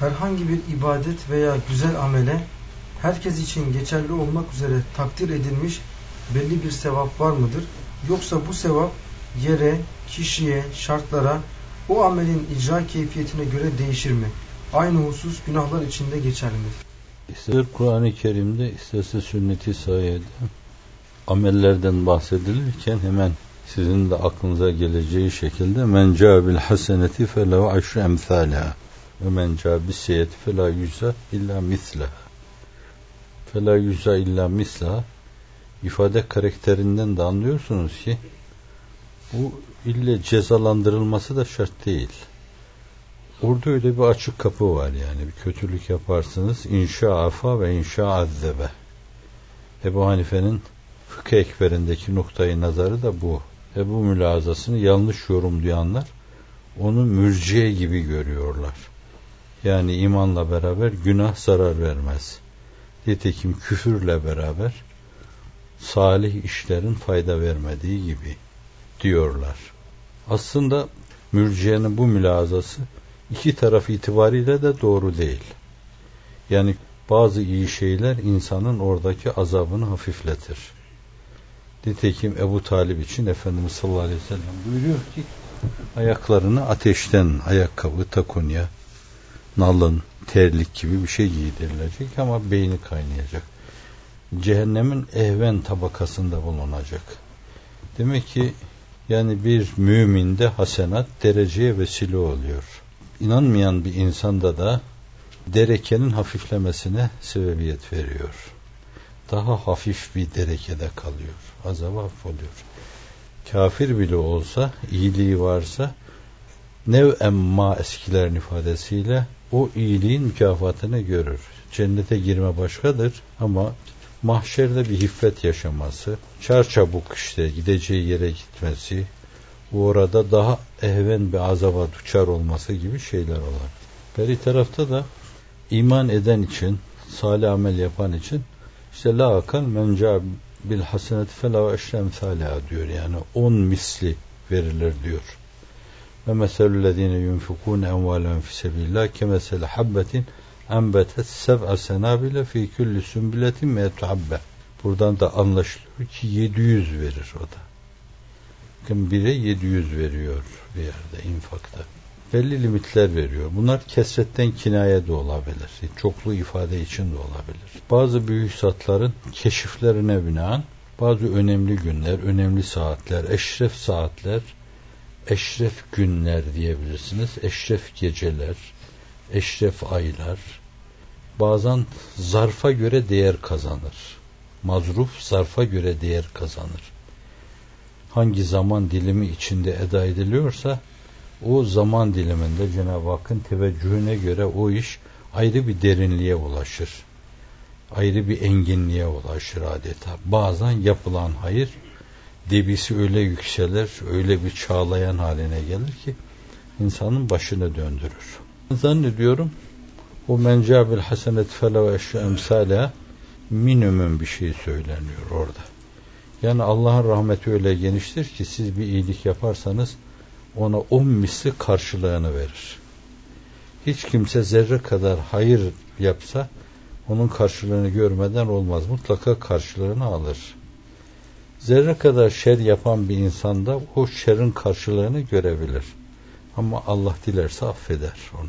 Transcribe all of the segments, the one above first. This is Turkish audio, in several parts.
herhangi bir ibadet veya güzel amele herkes için geçerli olmak üzere takdir edilmiş belli bir sevap var mıdır? Yoksa bu sevap yere, kişiye, şartlara, o amelin icra keyfiyetine göre değişir mi? Aynı husus günahlar içinde geçerlidir. İster Kur'an-ı Kerim'de isterse sünnet-i sayede amellerden bahsedilirken hemen sizin de aklınıza geleceği şekilde men ca haseneti felehu aşru emthâlâ ve men ca bis seyeti felâ yüzâ illa mislâ felâ yüzâ illa mislâ ifade karakterinden de anlıyorsunuz ki bu ille cezalandırılması da şart değil. Orada öyle bir açık kapı var yani. Bir kötülük yaparsınız. inşa afa ve inşa azzebe. Ebu Hanife'nin fıkıh ekberindeki noktayı nazarı da bu. Ebu mülazasını yanlış yorumlayanlar onu mürciye gibi görüyorlar. Yani imanla beraber günah zarar vermez. Nitekim küfürle beraber salih işlerin fayda vermediği gibi diyorlar. Aslında mürciyenin bu mülazası iki taraf itibariyle de doğru değil. Yani bazı iyi şeyler insanın oradaki azabını hafifletir. Nitekim Ebu Talib için Efendimiz sallallahu aleyhi ve sellem buyuruyor ki ayaklarını ateşten ayakkabı, takunya, nalın, terlik gibi bir şey giydirilecek ama beyni kaynayacak. Cehennemin ehven tabakasında bulunacak. Demek ki yani bir müminde hasenat dereceye vesile oluyor. İnanmayan bir insanda da derekenin hafiflemesine sebebiyet veriyor. Daha hafif bir derekede kalıyor. Azabı hafif oluyor. Kafir bile olsa, iyiliği varsa nev emma eskilerin ifadesiyle o iyiliğin mükafatını görür. Cennete girme başkadır ama mahşerde bir hiffet yaşaması, çarçabuk işte gideceği yere gitmesi, orada daha ehven bir azaba duçar olması gibi şeyler olur. Beri tarafta da iman eden için, salih amel yapan için işte la akal menca bil haseneti fela ve diyor. Yani on misli verilir diyor. Ve meselüllezine yunfikûne envâlen fi sebillah kemesele habbetin enbetet sev'a senabile fi kulli sümbületin me'etu habbe. Buradan da anlaşılıyor ki 700 verir o da. Bakın bire 700 veriyor bir yerde infakta. Belli limitler veriyor. Bunlar kesretten kinaye de olabilir. Çoklu ifade için de olabilir. Bazı büyük satların keşiflerine binaen bazı önemli günler, önemli saatler, eşref saatler, eşref günler diyebilirsiniz. Eşref geceler, eşref aylar bazen zarfa göre değer kazanır. Mazruf zarfa göre değer kazanır. Hangi zaman dilimi içinde eda ediliyorsa o zaman diliminde Cenab-ı Hakk'ın teveccühüne göre o iş ayrı bir derinliğe ulaşır. Ayrı bir enginliğe ulaşır adeta. Bazen yapılan hayır debisi öyle yükselir, öyle bir çağlayan haline gelir ki insanın başını döndürür. Zannediyorum o mencabil hasenet fele ve eşya emsale minimum bir şey söyleniyor orada. Yani Allah'ın rahmeti öyle geniştir ki siz bir iyilik yaparsanız ona on misli karşılığını verir. Hiç kimse zerre kadar hayır yapsa onun karşılığını görmeden olmaz. Mutlaka karşılığını alır. Zerre kadar şer yapan bir insan da o şerin karşılığını görebilir. Ama Allah dilerse affeder onu.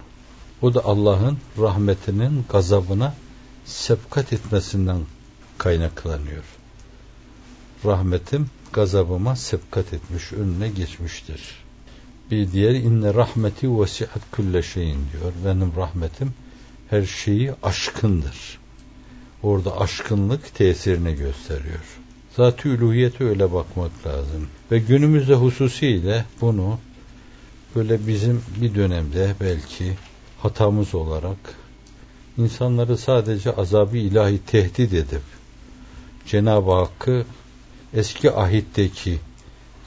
Bu da Allah'ın rahmetinin gazabına sebkat etmesinden kaynaklanıyor. Rahmetim gazabıma sebkat etmiş, önüne geçmiştir. Bir diğer inne rahmeti vesihat külle şeyin diyor. Benim rahmetim her şeyi aşkındır. Orada aşkınlık tesirini gösteriyor. Zat-ı üluhiyete öyle bakmak lazım. Ve günümüzde hususiyle bunu böyle bizim bir dönemde belki hatamız olarak insanları sadece azabı ilahi tehdit edip Cenab-ı Hakk'ı eski ahitteki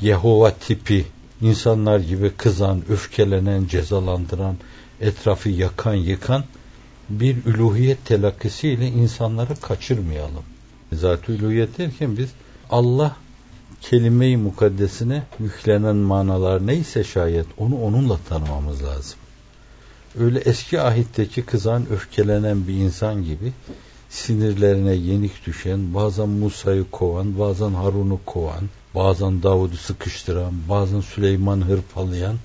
Yehova tipi insanlar gibi kızan, öfkelenen, cezalandıran, etrafı yakan, yıkan bir üluhiyet telakkisiyle insanları kaçırmayalım. Zat-ı derken biz Allah kelime-i mukaddesine yüklenen manalar neyse şayet onu onunla tanımamız lazım. öyle eski ahitteki kızan, öfkelenen bir insan gibi sinirlerine yenik düşen, bazen Musa'yı kovan, bazen Harun'u kovan, bazen Davud'u sıkıştıran, bazen Süleyman hırpalayan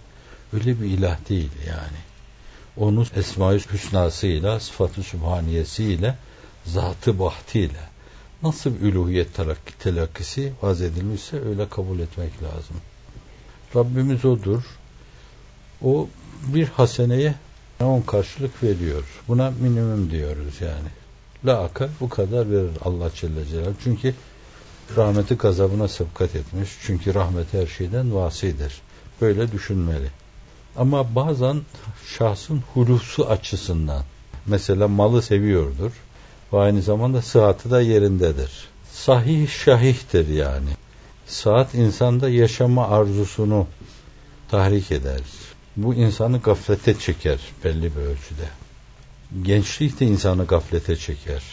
öyle bir ilah değil yani. Onun Esma-i Hüsnasıyla, sıfatı sübhaniyesiyle, zatı bahtıyla nasıl bir üluhiyet telakki, telakkisi vaz edilmişse öyle kabul etmek lazım. Rabbimiz odur. O bir haseneye on karşılık veriyor. Buna minimum diyoruz yani. La akal bu kadar verir Allah Celle Celaluhu. Çünkü rahmeti gazabına sıbkat etmiş. Çünkü rahmet her şeyden vasidir. Böyle düşünmeli. Ama bazen şahsın hulusu açısından mesela malı seviyordur ve aynı zamanda sıhhatı da yerindedir. Sahih şahihtir yani. Saat insanda yaşama arzusunu tahrik eder. Bu insanı gaflete çeker belli bir ölçüde. Gençlik de insanı gaflete çeker.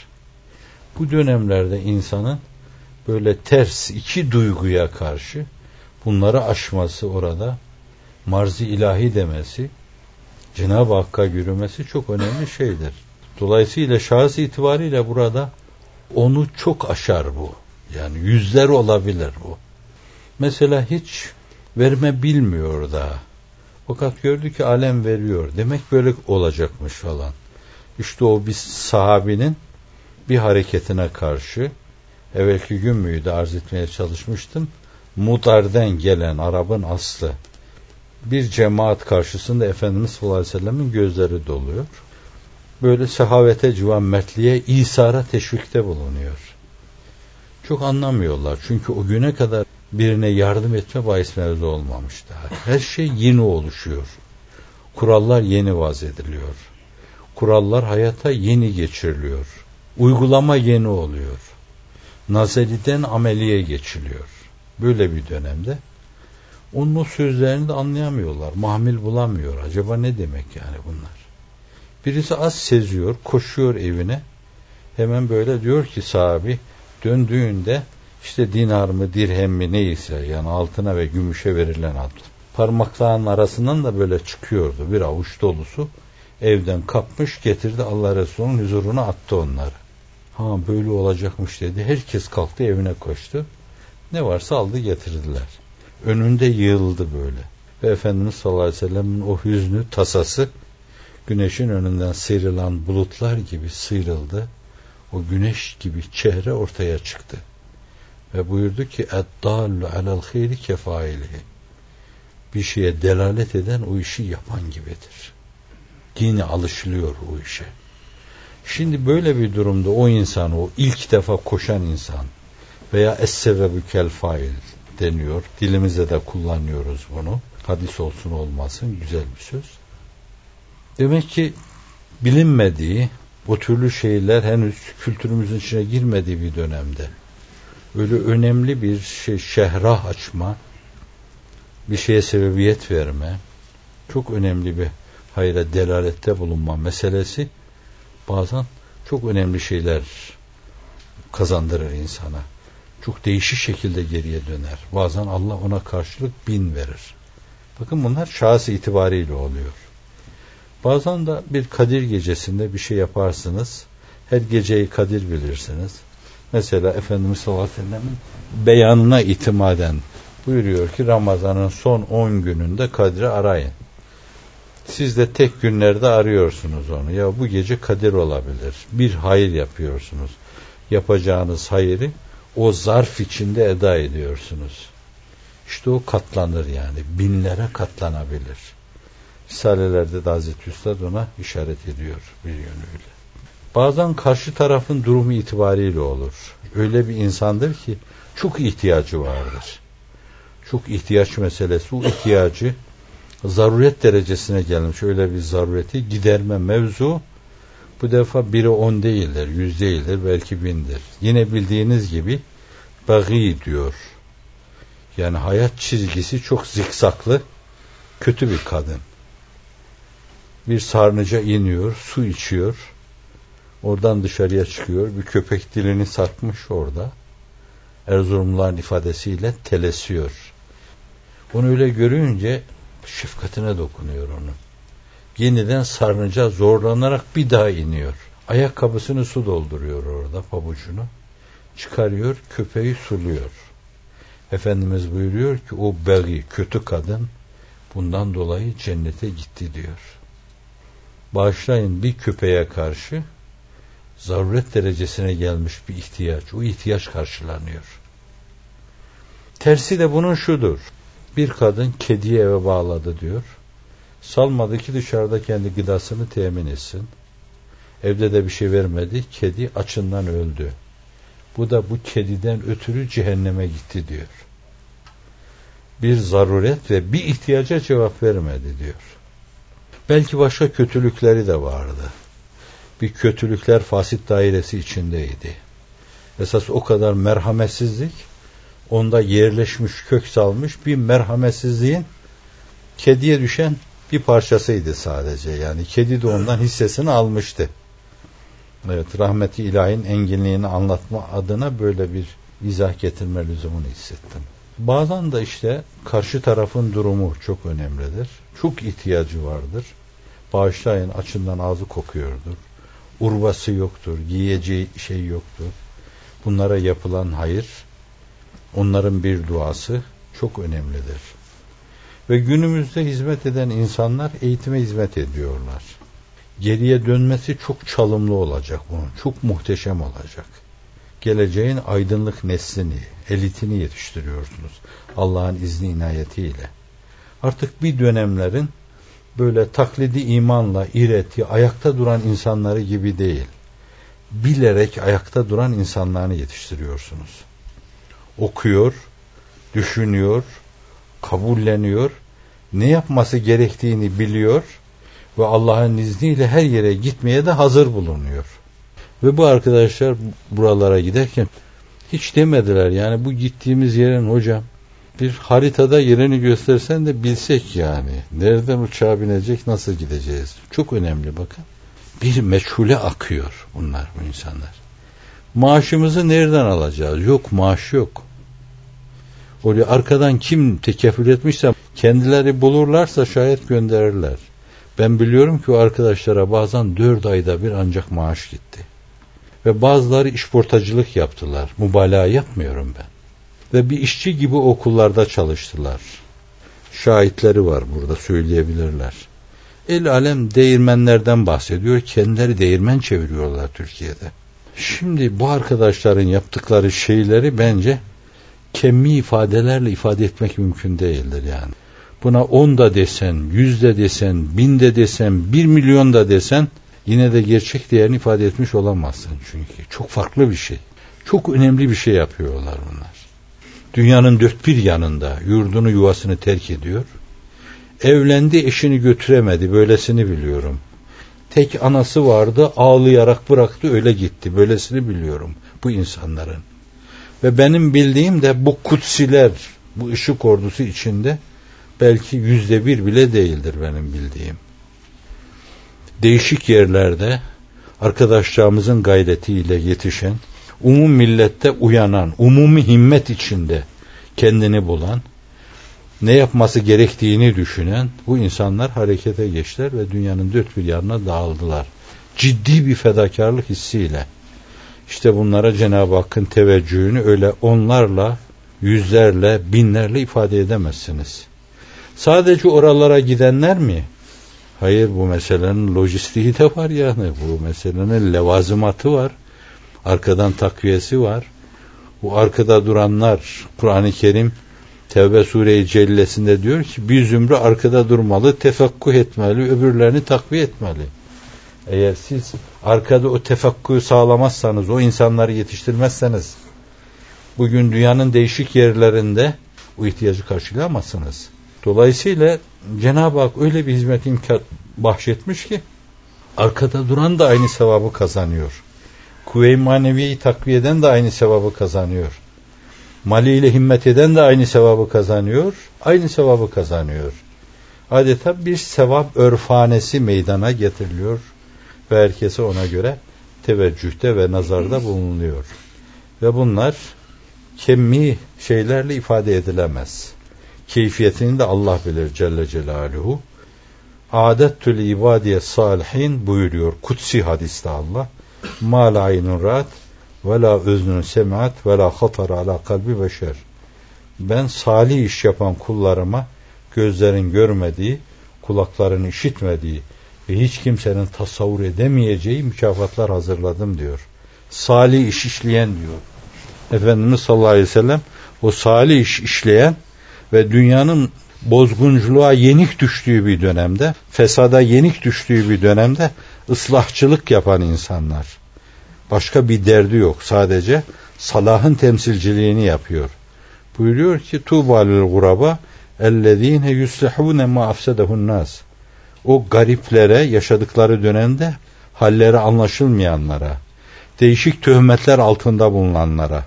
Bu dönemlerde insanın böyle ters iki duyguya karşı bunları aşması orada marzi ilahi demesi Cenab-ı Hakk'a yürümesi çok önemli şeydir. Dolayısıyla şahıs itibariyle burada onu çok aşar bu. Yani yüzler olabilir bu. Mesela hiç verme bilmiyor da. Fakat gördü ki alem veriyor. Demek böyle olacakmış falan. İşte o bir sahabinin bir hareketine karşı evvelki gün müydü arz etmeye çalışmıştım. Mudar'den gelen Arap'ın aslı bir cemaat karşısında Efendimiz sallallahu aleyhi ve sellemin gözleri doluyor. Böyle sehavete, civan, mertliğe, İsa'ra teşvikte bulunuyor. Çok anlamıyorlar. Çünkü o güne kadar birine yardım etme bahis mevzu olmamış daha. Her şey yeni oluşuyor. Kurallar yeni vaz ediliyor. Kurallar hayata yeni geçiriliyor. Uygulama yeni oluyor. Nazeriden ameliye geçiliyor. Böyle bir dönemde onun o sözlerini de anlayamıyorlar. Mahmil bulamıyor. Acaba ne demek yani bunlar? Birisi az seziyor, koşuyor evine. Hemen böyle diyor ki sahibi döndüğünde işte dinar mı dirhem mi neyse yani altına ve gümüşe verilen ad. Parmaklarının arasından da böyle çıkıyordu bir avuç dolusu. Evden kapmış getirdi Allah Resulü'nün huzuruna attı onları. Ha böyle olacakmış dedi. Herkes kalktı evine koştu. Ne varsa aldı getirdiler. Önünde yığıldı böyle. Ve Efendimiz sallallahu aleyhi ve sellem'in o hüznü, tasası güneşin önünden sıyrılan bulutlar gibi sıyrıldı. O güneş gibi çehre ortaya çıktı. Ve buyurdu ki اَدَّالُ عَلَى الْخَيْرِ كَفَائِلِهِ Bir şeye delalet eden o işi yapan gibidir. Dini alışılıyor o işe. Şimdi böyle bir durumda o insan, o ilk defa koşan insan veya es-sebebü fail deniyor. Dilimizde de kullanıyoruz bunu. Hadis olsun olmasın güzel bir söz. Demek ki bilinmediği bu türlü şeyler henüz kültürümüzün içine girmediği bir dönemde öyle önemli bir şey şehrah açma, bir şeye sebebiyet verme, çok önemli bir hayra delalette bulunma meselesi bazen çok önemli şeyler kazandırır insana. Çok değişik şekilde geriye döner. Bazen Allah ona karşılık bin verir. Bakın bunlar şahıs itibariyle oluyor. Bazen de bir Kadir gecesinde bir şey yaparsınız. Her geceyi Kadir bilirsiniz. Mesela Efendimiz sallallahu aleyhi ve sellem'in beyanına itimaden buyuruyor ki Ramazan'ın son 10 gününde Kadir'i arayın. Siz de tek günlerde arıyorsunuz onu. Ya bu gece Kadir olabilir. Bir hayır yapıyorsunuz. Yapacağınız hayırı o zarf içinde eda ediyorsunuz. İşte o katlanır yani. Binlere katlanabilir. Risalelerde de Hazreti Üstad ona işaret ediyor bir yönüyle. Bazen karşı tarafın durumu itibariyle olur. Öyle bir insandır ki çok ihtiyacı vardır. Çok ihtiyaç meselesi. Bu ihtiyacı zaruret derecesine gelmiş öyle bir zarureti giderme mevzu bu defa biri on değildir, yüz değildir, belki bindir. Yine bildiğiniz gibi bagi diyor. Yani hayat çizgisi çok zikzaklı, kötü bir kadın. Bir sarnıca iniyor, su içiyor. Oradan dışarıya çıkıyor. Bir köpek dilini sarkmış orada. Erzurumluların ifadesiyle telesiyor. Onu öyle görünce şefkatine dokunuyor onun. Yeniden sarnıca zorlanarak bir daha iniyor. Ayakkabısını su dolduruyor orada pabucunu. Çıkarıyor, köpeği suluyor. Efendimiz buyuruyor ki o begi, kötü kadın bundan dolayı cennete gitti diyor. Bağışlayın bir köpeğe karşı zaruret derecesine gelmiş bir ihtiyaç. O ihtiyaç karşılanıyor. Tersi de bunun şudur. Bir kadın kediyi eve bağladı diyor. Salmadı ki dışarıda kendi gıdasını temin etsin. Evde de bir şey vermedi. Kedi açından öldü. Bu da bu kediden ötürü cehenneme gitti diyor. Bir zaruret ve bir ihtiyaca cevap vermedi diyor. Belki başka kötülükleri de vardı. Bir kötülükler fasit dairesi içindeydi. Esas o kadar merhametsizlik onda yerleşmiş, kök salmış bir merhametsizliğin kediye düşen bir parçasıydı sadece. Yani kedi de ondan hissesini almıştı. Evet, rahmeti ilahin enginliğini anlatma adına böyle bir izah getirme lüzumunu hissettim. Bazen de işte karşı tarafın durumu çok önemlidir. Çok ihtiyacı vardır. Bağışlayın açından ağzı kokuyordur. Urbası yoktur, giyeceği şey yoktur. Bunlara yapılan hayır, onların bir duası çok önemlidir. Ve günümüzde hizmet eden insanlar eğitime hizmet ediyorlar. Geriye dönmesi çok çalımlı olacak bunun. Çok muhteşem olacak. Geleceğin aydınlık neslini, elitini yetiştiriyorsunuz. Allah'ın izni inayetiyle. Artık bir dönemlerin böyle taklidi imanla, ireti, ayakta duran insanları gibi değil. Bilerek ayakta duran insanlarını yetiştiriyorsunuz. Okuyor, düşünüyor, kabulleniyor, ne yapması gerektiğini biliyor ve Allah'ın izniyle her yere gitmeye de hazır bulunuyor. Ve bu arkadaşlar buralara giderken hiç demediler yani bu gittiğimiz yerin hocam bir haritada yerini göstersen de bilsek yani. Nereden uçağa binecek, nasıl gideceğiz? Çok önemli bakın. Bir meçhule akıyor bunlar bu insanlar. Maaşımızı nereden alacağız? Yok maaş yok. Oraya arkadan kim tekeffül etmişse kendileri bulurlarsa şayet gönderirler. Ben biliyorum ki o arkadaşlara bazen dört ayda bir ancak maaş gitti. Ve bazıları işportacılık yaptılar. Mübalağa yapmıyorum ben. Ve bir işçi gibi okullarda çalıştılar. Şahitleri var burada söyleyebilirler. El alem değirmenlerden bahsediyor. Kendileri değirmen çeviriyorlar Türkiye'de. Şimdi bu arkadaşların yaptıkları şeyleri bence kemmi ifadelerle ifade etmek mümkün değildir yani. Buna on da desen, yüz de desen, bin de desen, bir milyon da desen yine de gerçek değerini ifade etmiş olamazsın çünkü. Çok farklı bir şey. Çok önemli bir şey yapıyorlar bunlar. Dünyanın dört bir yanında yurdunu yuvasını terk ediyor. Evlendi eşini götüremedi böylesini biliyorum. Tek anası vardı ağlayarak bıraktı öyle gitti böylesini biliyorum bu insanların. Ve benim bildiğim de bu kutsiler bu ışık ordusu içinde belki yüzde bir bile değildir benim bildiğim. Değişik yerlerde arkadaşlarımızın gayretiyle yetişen, umum millette uyanan, umumi himmet içinde kendini bulan, ne yapması gerektiğini düşünen bu insanlar harekete geçtiler ve dünyanın dört bir yanına dağıldılar. Ciddi bir fedakarlık hissiyle. İşte bunlara Cenab-ı Hakk'ın teveccühünü öyle onlarla, yüzlerle, binlerle ifade edemezsiniz. Sadece oralara gidenler mi? Hayır bu meselenin lojistiği de var yani. Bu meselenin levazımatı var. Arkadan takviyesi var. Bu arkada duranlar Kur'an-ı Kerim Tevbe Sure-i Cellesinde diyor ki bir zümre arkada durmalı, tefekkuh etmeli, öbürlerini takviye etmeli. Eğer siz arkada o tefekkuhu sağlamazsanız, o insanları yetiştirmezseniz bugün dünyanın değişik yerlerinde o ihtiyacı karşılayamazsınız. Dolayısıyla Cenab-ı Hak öyle bir hizmet imkan bahşetmiş ki arkada duran da aynı sevabı kazanıyor. Kuvve-i maneviyeyi takviyeden de aynı sevabı kazanıyor. Mali ile himmet eden de aynı sevabı kazanıyor. Aynı sevabı kazanıyor. Adeta bir sevap örfanesi meydana getiriliyor ve herkese ona göre teveccühte ve nazarda bulunuyor. Ve bunlar kemmi şeylerle ifade edilemez. Keyfiyetini de Allah bilir Celle Celaluhu. Adettül ibadiye salihin buyuruyor. Kutsi hadiste Allah. Ma la aynun rahat ve la öznün semiat ve la hatar ala kalbi beşer. Ben salih iş yapan kullarıma gözlerin görmediği, kulakların işitmediği ve hiç kimsenin tasavvur edemeyeceği mükafatlar hazırladım diyor. Salih iş işleyen diyor. Efendimiz sallallahu aleyhi ve sellem o salih iş işleyen ve dünyanın bozgunculuğa yenik düştüğü bir dönemde, fesada yenik düştüğü bir dönemde ıslahçılık yapan insanlar. Başka bir derdi yok. Sadece salahın temsilciliğini yapıyor. Buyuruyor ki tubalil guraba ellezine yuslihune ma afsedehun nas. O gariplere yaşadıkları dönemde halleri anlaşılmayanlara, değişik töhmetler altında bulunanlara,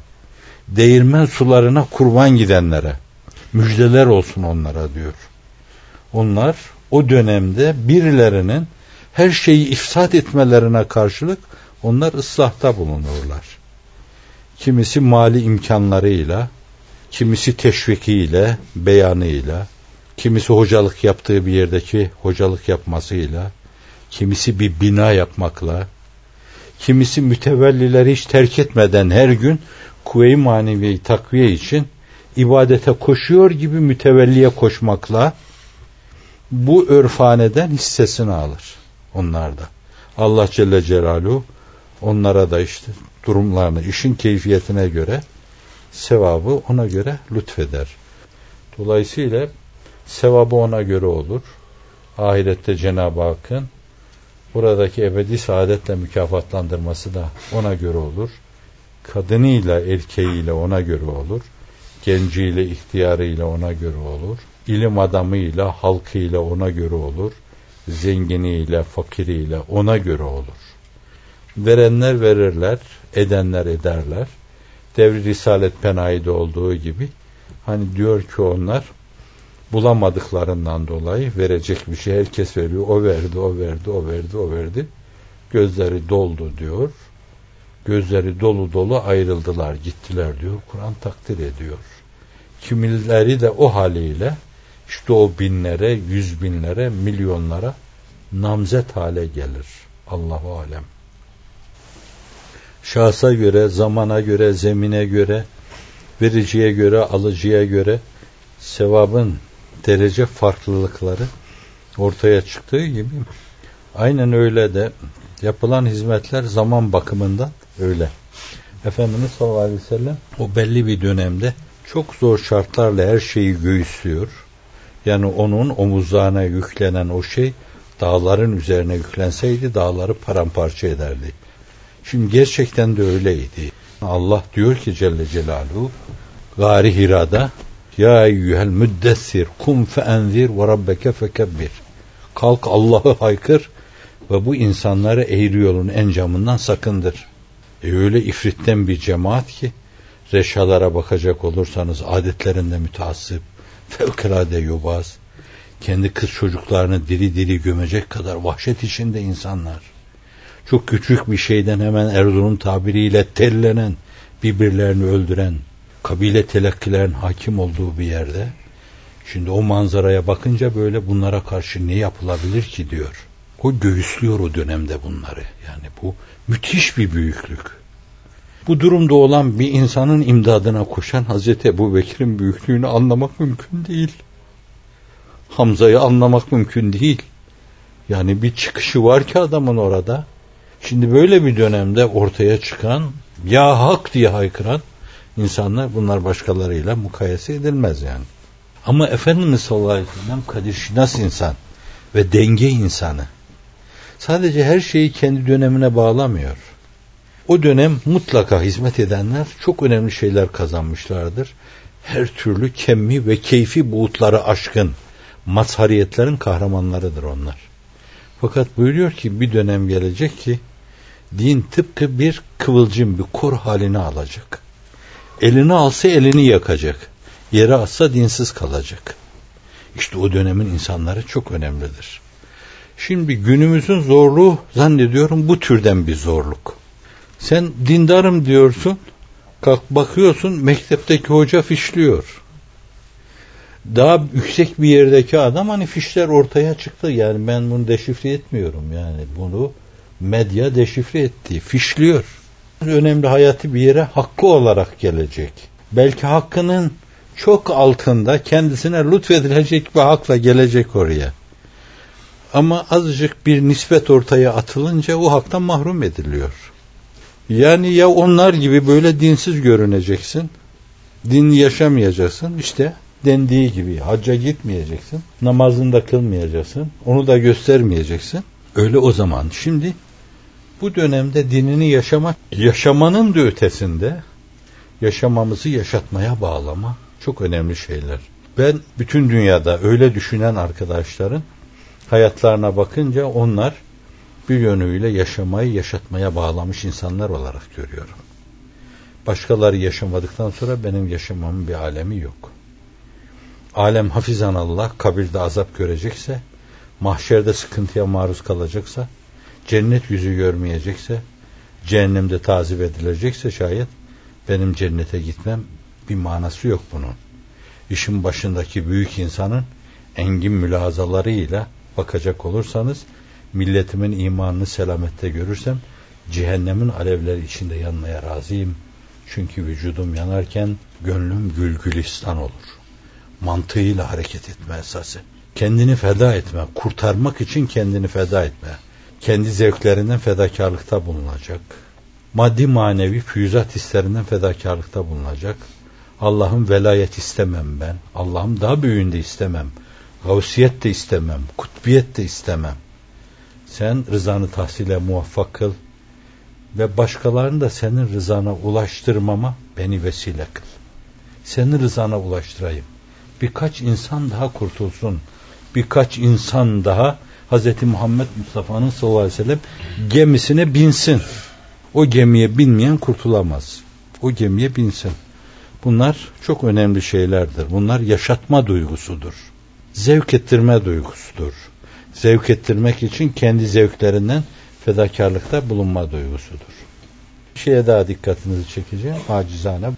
değirmen sularına kurban gidenlere müjdeler olsun onlara diyor. Onlar o dönemde birilerinin her şeyi ifsat etmelerine karşılık onlar ıslahta bulunurlar. Kimisi mali imkanlarıyla, kimisi teşvikiyle, beyanıyla, kimisi hocalık yaptığı bir yerdeki hocalık yapmasıyla, kimisi bir bina yapmakla, kimisi mütevellileri hiç terk etmeden her gün kuvve-i maneviyeyi takviye için ibadete koşuyor gibi mütevelliye koşmakla bu örfaneden hissesini alır onlarda. Allah Celle Celaluhu onlara da işte durumlarını, işin keyfiyetine göre sevabı ona göre lütfeder. Dolayısıyla sevabı ona göre olur. Ahirette Cenab-ı Hakk'ın buradaki ebedi saadetle mükafatlandırması da ona göre olur. Kadınıyla erkeğiyle ona göre olur. Genciyle ihtiyarıyla ona göre olur. İlim adamıyla halkıyla ona göre olur. Zenginiyle fakiriyle ona göre olur. Verenler verirler, edenler ederler. Devri Risalet Penayi'de olduğu gibi hani diyor ki onlar bulamadıklarından dolayı verecek bir şey herkes veriyor. O verdi, o verdi, o verdi, o verdi. Gözleri doldu diyor. Gözleri dolu dolu ayrıldılar, gittiler diyor. Kur'an takdir ediyor. Kimileri de o haliyle işte o binlere, yüz binlere, milyonlara namzet hale gelir. Allahu alem. Şahsa göre, zamana göre, zemine göre, vericiye göre, alıcıya göre sevabın derece farklılıkları ortaya çıktığı gibi aynen öyle de yapılan hizmetler zaman bakımından öyle. Efendimiz sallallahu aleyhi ve sellem o belli bir dönemde çok zor şartlarla her şeyi göğüslüyor. Yani onun omuzlarına yüklenen o şey dağların üzerine yüklenseydi dağları paramparça ederdi. Şimdi gerçekten de öyleydi. Allah diyor ki Celle Celaluhu Gari Hira'da Ya eyyühel müddessir kum fe enzir ve rabbeke fekebbir Kalk Allah'ı haykır ve bu insanları eğri yolun encamından sakındır. E öyle ifritten bir cemaat ki reşalara bakacak olursanız adetlerinde müteassıp, fevkalade yobaz, kendi kız çocuklarını diri diri gömecek kadar vahşet içinde insanlar. Çok küçük bir şeyden hemen Erdoğan'ın tabiriyle tellenen, birbirlerini öldüren, kabile telakkilerin hakim olduğu bir yerde, şimdi o manzaraya bakınca böyle bunlara karşı ne yapılabilir ki diyor. O göğüslüyor o dönemde bunları. Yani bu müthiş bir büyüklük. Bu durumda olan bir insanın imdadına koşan Hazreti Ebu Bekir'in büyüklüğünü anlamak mümkün değil. Hamza'yı anlamak mümkün değil. Yani bir çıkışı var ki adamın orada. Şimdi böyle bir dönemde ortaya çıkan ya hak diye haykıran insanlar bunlar başkalarıyla mukayese edilmez yani. Ama Efendimiz sallallahu aleyhi ve sellem kadir şinas insan ve denge insanı. Sadece her şeyi kendi dönemine bağlamıyor. O dönem mutlaka hizmet edenler çok önemli şeyler kazanmışlardır. Her türlü kemmi ve keyfi buğutları aşkın mazhariyetlerin kahramanlarıdır onlar. Fakat buyuruyor ki bir dönem gelecek ki din tıpkı bir kıvılcım, bir kor halini alacak. Elini alsa elini yakacak. Yere atsa dinsiz kalacak. İşte o dönemin insanları çok önemlidir. Şimdi günümüzün zorluğu zannediyorum bu türden bir zorluk. Sen dindarım diyorsun, kalk bakıyorsun mektepteki hoca fişliyor. daha yüksek bir yerdeki adam hani fişler ortaya çıktı. Yani ben bunu deşifre etmiyorum. Yani bunu medya deşifre etti. Fişliyor. Önemli hayatı bir yere hakkı olarak gelecek. Belki hakkının çok altında kendisine lütfedilecek bir hakla gelecek oraya. Ama azıcık bir nispet ortaya atılınca o haktan mahrum ediliyor. Yani ya onlar gibi böyle dinsiz görüneceksin, din yaşamayacaksın, işte dendiği gibi hacca gitmeyeceksin, namazını da kılmayacaksın, onu da göstermeyeceksin. Öyle o zaman. Şimdi bu dönemde dinini yaşamak, yaşamanın da ötesinde yaşamamızı yaşatmaya bağlama çok önemli şeyler. Ben bütün dünyada öyle düşünen arkadaşların hayatlarına bakınca onlar bir yönüyle yaşamayı yaşatmaya bağlamış insanlar olarak görüyorum. Başkaları yaşamadıktan sonra benim yaşamamın bir alemi yok. Alem hafizan Allah kabirde azap görecekse, mahşerde sıkıntıya maruz kalacaksa, cennet yüzü görmeyecekse, cehennemde tazip edilecekse şayet benim cennete gitmem bir manası yok bunun. İşin başındaki büyük insanın engin mülazalarıyla bakacak olursanız milletimin imanını selamette görürsem cehennemin alevleri içinde yanmaya razıyım. Çünkü vücudum yanarken gönlüm gülgülistan olur. Mantığıyla hareket etme esası. Kendini feda etme, kurtarmak için kendini feda etme. Kendi zevklerinden fedakarlıkta bulunacak. Maddi manevi füyüzat hislerinden fedakarlıkta bulunacak. Allah'ın velayet istemem ben. Allah'ım daha büyüğünde istemem. Gavsiyet de istemem. Kutbiyet de istemem. Sen rızanı tahsile muvaffak kıl ve başkalarını da senin rızana ulaştırmama beni vesile kıl. Senin rızana ulaştırayım. Birkaç insan daha kurtulsun. Birkaç insan daha Hz. Muhammed Mustafa'nın sallallahu aleyhi ve sellem gemisine binsin. O gemiye binmeyen kurtulamaz. O gemiye binsin. Bunlar çok önemli şeylerdir. Bunlar yaşatma duygusudur. Zevk ettirme duygusudur zevk ettirmek için kendi zevklerinden fedakarlıkta bulunma duygusudur. Bir şeye daha dikkatinizi çekeceğim acizane.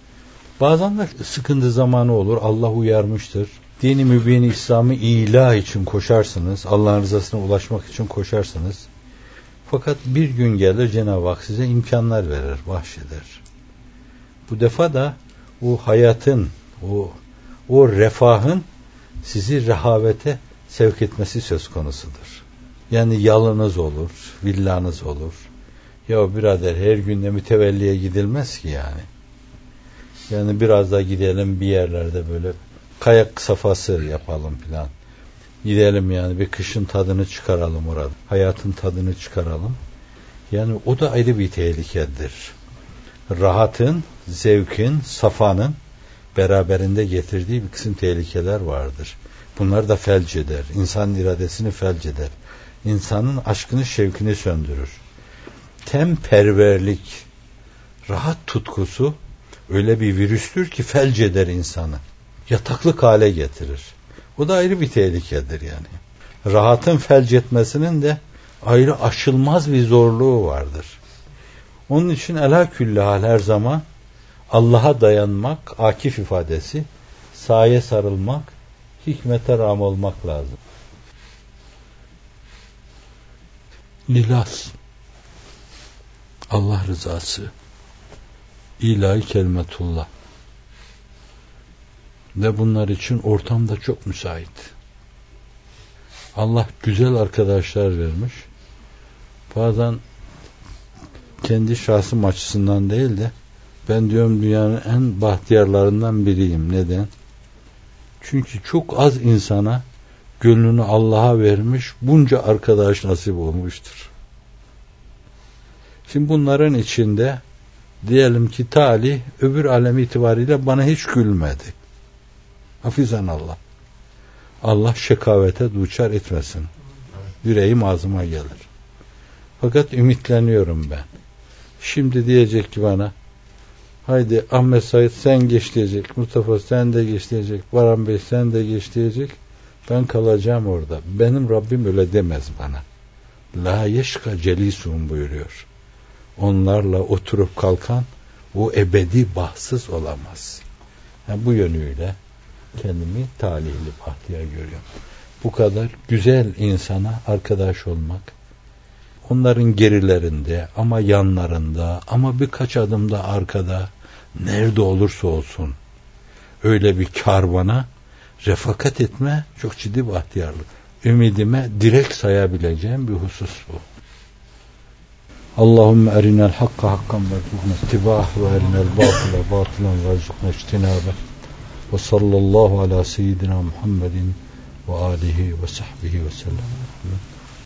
Bazen de sıkıntı zamanı olur. Allah uyarmıştır. Dini mübini İslam'ı ilah için koşarsınız. Allah'ın rızasına ulaşmak için koşarsınız. Fakat bir gün gelir Cenab-ı Hak size imkanlar verir, bahşeder. Bu defa da o hayatın, o, o refahın sizi rehavete sevk etmesi söz konusudur. Yani yalınız olur, villanız olur. Ya birader her günde mütevelliye gidilmez ki yani. Yani biraz da gidelim bir yerlerde böyle kayak safası yapalım filan. Gidelim yani bir kışın tadını çıkaralım orada. Hayatın tadını çıkaralım. Yani o da ayrı bir tehlikedir. Rahatın, zevkin, safanın beraberinde getirdiği bir kısım tehlikeler vardır. Bunlar da felç eder. İnsanın iradesini felç eder. İnsanın aşkını, şevkini söndürür. Temperverlik, rahat tutkusu öyle bir virüstür ki felç eder insanı. Yataklık hale getirir. O da ayrı bir tehlikedir yani. Rahatın felç etmesinin de ayrı aşılmaz bir zorluğu vardır. Onun için ela küllahal her zaman Allah'a dayanmak, akif ifadesi, saye sarılmak, hikmete ram olmak lazım. Lilas Allah rızası ilahi kelimetullah ve bunlar için ortam da çok müsait. Allah güzel arkadaşlar vermiş. Bazen kendi şahsım açısından değil de ben diyorum dünyanın en bahtiyarlarından biriyim. Neden? Çünkü çok az insana gönlünü Allah'a vermiş bunca arkadaş nasip olmuştur. Şimdi bunların içinde diyelim ki talih öbür alem itibariyle bana hiç gülmedi. Hafizan Allah. Allah şekavete duçar etmesin. Yüreğim ağzıma gelir. Fakat ümitleniyorum ben. Şimdi diyecek ki bana Haydi Ahmet Said sen geç diyecek. Mustafa sen de geç diyecek. Baran Bey sen de geç diyecek. Ben kalacağım orada. Benim Rabbim öyle demez bana. La yeşka celisun buyuruyor. Onlarla oturup kalkan o ebedi bahtsız olamaz. Yani bu yönüyle kendimi talihli bahtiyar görüyorum. Bu kadar güzel insana arkadaş olmak, onların gerilerinde ama yanlarında ama birkaç adımda arkada nerede olursa olsun öyle bir karvana refakat etme çok ciddi bahtiyarlık. Ümidime direkt sayabileceğim bir husus bu. Allahümme erinel hakka hakkan ve ittibah ve erinel batıla batılan ve rızıkna içtinabe ve sallallahu ala seyyidina Muhammedin ve alihi ve sahbihi ve sellem.